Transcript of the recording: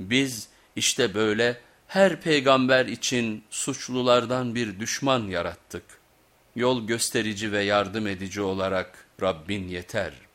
Biz işte böyle her peygamber için suçlulardan bir düşman yarattık. Yol gösterici ve yardım edici olarak Rabbin yeter.''